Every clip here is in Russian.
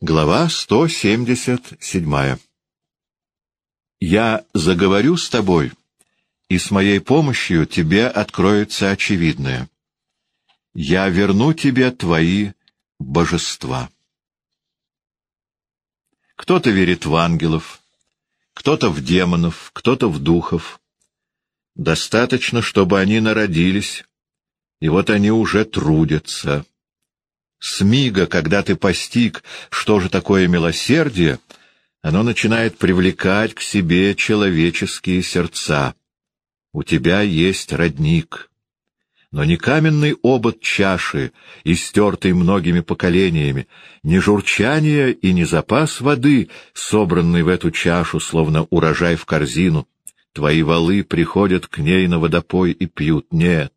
Глава 177 «Я заговорю с тобой, и с моей помощью тебе откроется очевидное. Я верну тебе твои божества». Кто-то верит в ангелов, кто-то в демонов, кто-то в духов. Достаточно, чтобы они народились, и вот они уже трудятся. С мига, когда ты постиг, что же такое милосердие, оно начинает привлекать к себе человеческие сердца. У тебя есть родник. Но ни каменный обод чаши, истертый многими поколениями, ни журчание и ни запас воды, собранный в эту чашу, словно урожай в корзину. Твои валы приходят к ней на водопой и пьют. Нет,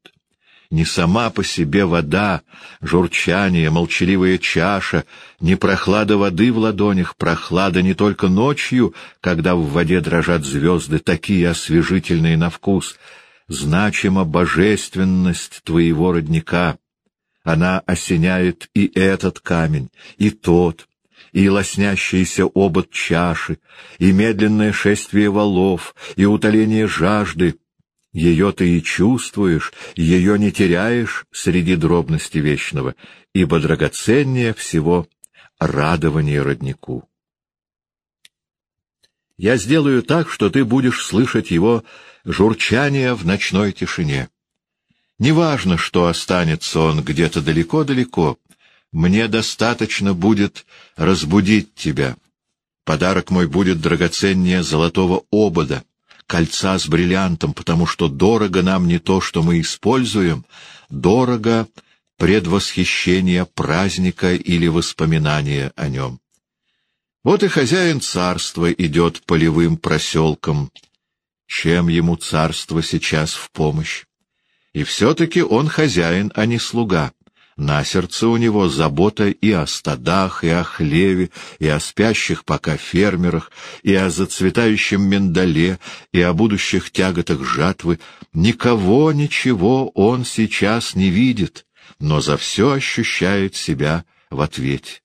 не сама по себе вода, журчание, молчаливая чаша, не прохлада воды в ладонях, прохлада не только ночью, когда в воде дрожат звезды, такие освежительные на вкус, значима божественность твоего родника. Она осеняет и этот камень, и тот, и лоснящийся обод чаши, и медленное шествие валов, и утоление жажды, ее ты и чувствуешь, ее не теряешь среди дробности вечного, ибо драгоценнее всего радование роднику. Я сделаю так, что ты будешь слышать его журчание в ночной тишине. Неважно, что останется он где-то далеко-далеко, мне достаточно будет разбудить тебя. Подарок мой будет драгоценнее золотого обода кольца с бриллиантом, потому что дорого нам не то, что мы используем, дорого предвосхищение праздника или воспоминания о нем. Вот и хозяин царства идет полевым проселком. Чем ему царство сейчас в помощь? И все-таки он хозяин, а не слуга. На сердце у него забота и о стадах, и о хлеве, и о спящих пока фермерах, и о зацветающем миндале, и о будущих тяготах жатвы. Никого, ничего он сейчас не видит, но за все ощущает себя в ответе.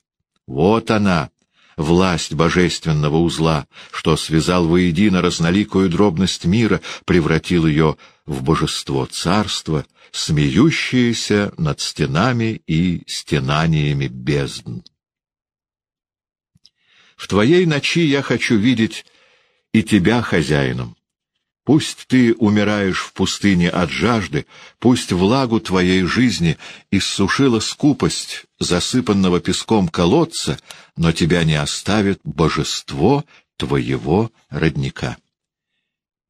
Вот она, власть божественного узла, что связал воедино разноликую дробность мира, превратил ее в божество царства, смеющееся над стенами и стенаниями бездн. В твоей ночи я хочу видеть и тебя хозяином. Пусть ты умираешь в пустыне от жажды, пусть влагу твоей жизни иссушила скупость засыпанного песком колодца, но тебя не оставит божество твоего родника.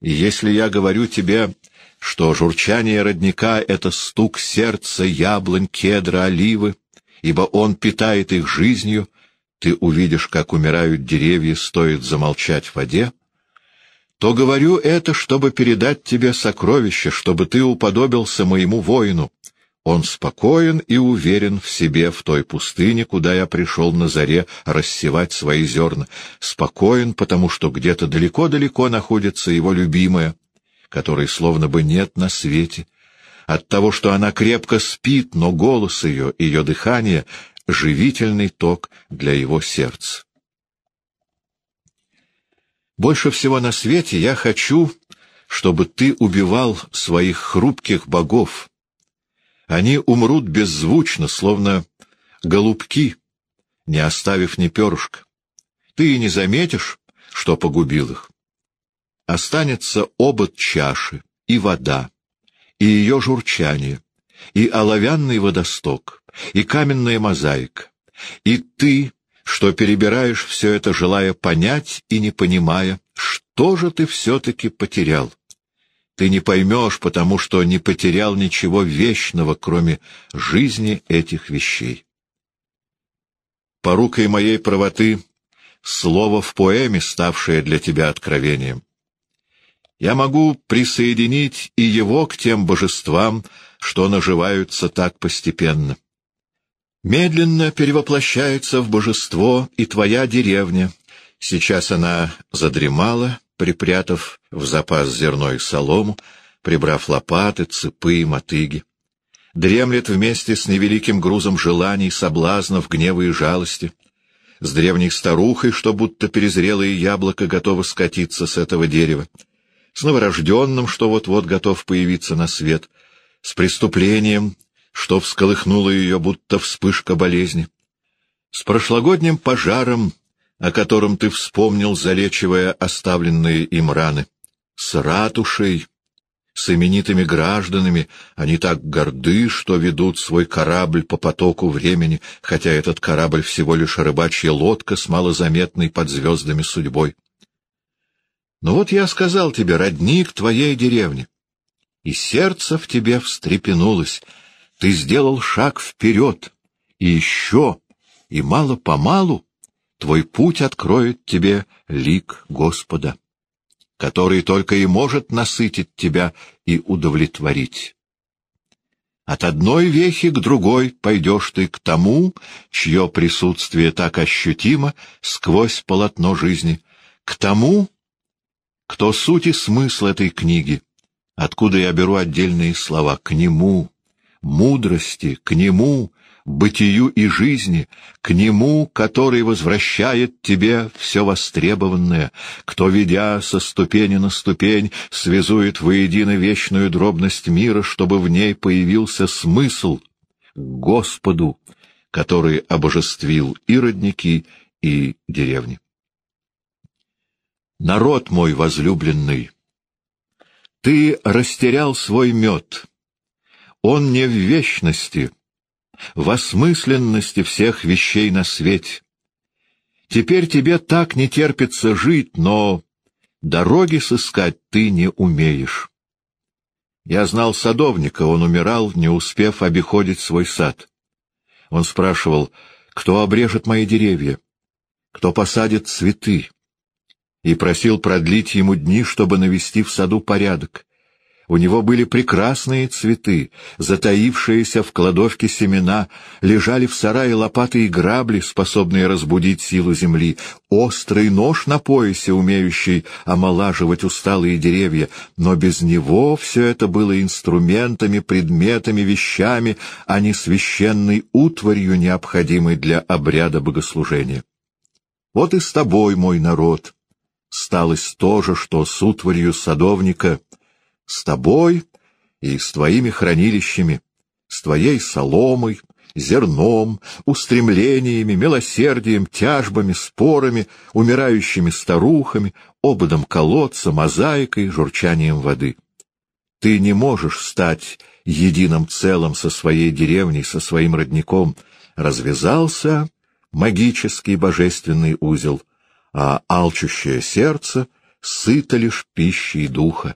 Если я говорю тебе что журчание родника — это стук сердца яблонь, кедра, оливы, ибо он питает их жизнью, ты увидишь, как умирают деревья, стоит замолчать в воде, то говорю это, чтобы передать тебе сокровище, чтобы ты уподобился моему воину. Он спокоен и уверен в себе в той пустыне, куда я пришел на заре рассевать свои зерна. Спокоен, потому что где-то далеко-далеко находится его любимая, которой словно бы нет на свете, от того, что она крепко спит, но голос ее, ее дыхание — живительный ток для его сердца. Больше всего на свете я хочу, чтобы ты убивал своих хрупких богов. Они умрут беззвучно, словно голубки, не оставив ни перышка. Ты и не заметишь, что погубил их останется обод чаши и вода, и ее журчание, и оловянный водосток, и каменная мозаика, и ты, что перебираешь все это, желая понять и не понимая, что же ты все-таки потерял. Ты не поймешь, потому что не потерял ничего вечного, кроме жизни этих вещей. Порукой моей правоты — слово в поэме, ставшее для тебя откровением я могу присоединить и его к тем божествам, что наживаются так постепенно. Медленно перевоплощается в божество и твоя деревня. Сейчас она задремала, припрятав в запас зерно и солому, прибрав лопаты, цепы и мотыги. Дремлет вместе с невеликим грузом желаний, соблазнов, гнева и жалости. с древней старухой, что будто перезрелое яблоко готово скатиться с этого дерева, с новорожденным, что вот-вот готов появиться на свет, с преступлением, что всколыхнуло ее, будто вспышка болезни, с прошлогодним пожаром, о котором ты вспомнил, залечивая оставленные им раны, с ратушей, с именитыми гражданами, они так горды, что ведут свой корабль по потоку времени, хотя этот корабль всего лишь рыбачья лодка с малозаметной под звездами судьбой. Но вот я сказал тебе, родник твоей деревни, и сердце в тебе встрепенулось, ты сделал шаг вперед, и еще, и мало-помалу твой путь откроет тебе лик Господа который только и может насытить тебя и удовлетворить. От одной вехи к другой пойдешь ты к тому, чье присутствие так ощутимо сквозь полотно жизни, к тому, кто суть и смысл этой книги, откуда я беру отдельные слова, к нему, мудрости, к нему, бытию и жизни, к Нему, который возвращает тебе все востребованное, кто, ведя со ступени на ступень, связует воедино вечную дробность мира, чтобы в ней появился смысл к Господу, который обожествил и родники, и деревни. Народ мой возлюбленный, ты растерял свой мед, он не в вечности — в осмысленности всех вещей на свете. Теперь тебе так не терпится жить, но дороги сыскать ты не умеешь. Я знал садовника, он умирал, не успев обиходить свой сад. Он спрашивал, кто обрежет мои деревья, кто посадит цветы, и просил продлить ему дни, чтобы навести в саду порядок. У него были прекрасные цветы, затаившиеся в кладовке семена, лежали в сарае лопаты и грабли, способные разбудить силу земли, острый нож на поясе, умеющий омолаживать усталые деревья, но без него все это было инструментами, предметами, вещами, а не священной утварью, необходимой для обряда богослужения. Вот и с тобой, мой народ, сталось то же, что с утварью садовника — с тобой и с твоими хранилищами, с твоей соломой, зерном, устремлениями, милосердием, тяжбами, спорами, умирающими старухами, ободом колодца, мозаикой, журчанием воды. Ты не можешь стать единым целым со своей деревней, со своим родником. Развязался магический божественный узел, а алчущее сердце сыто лишь пищей духа.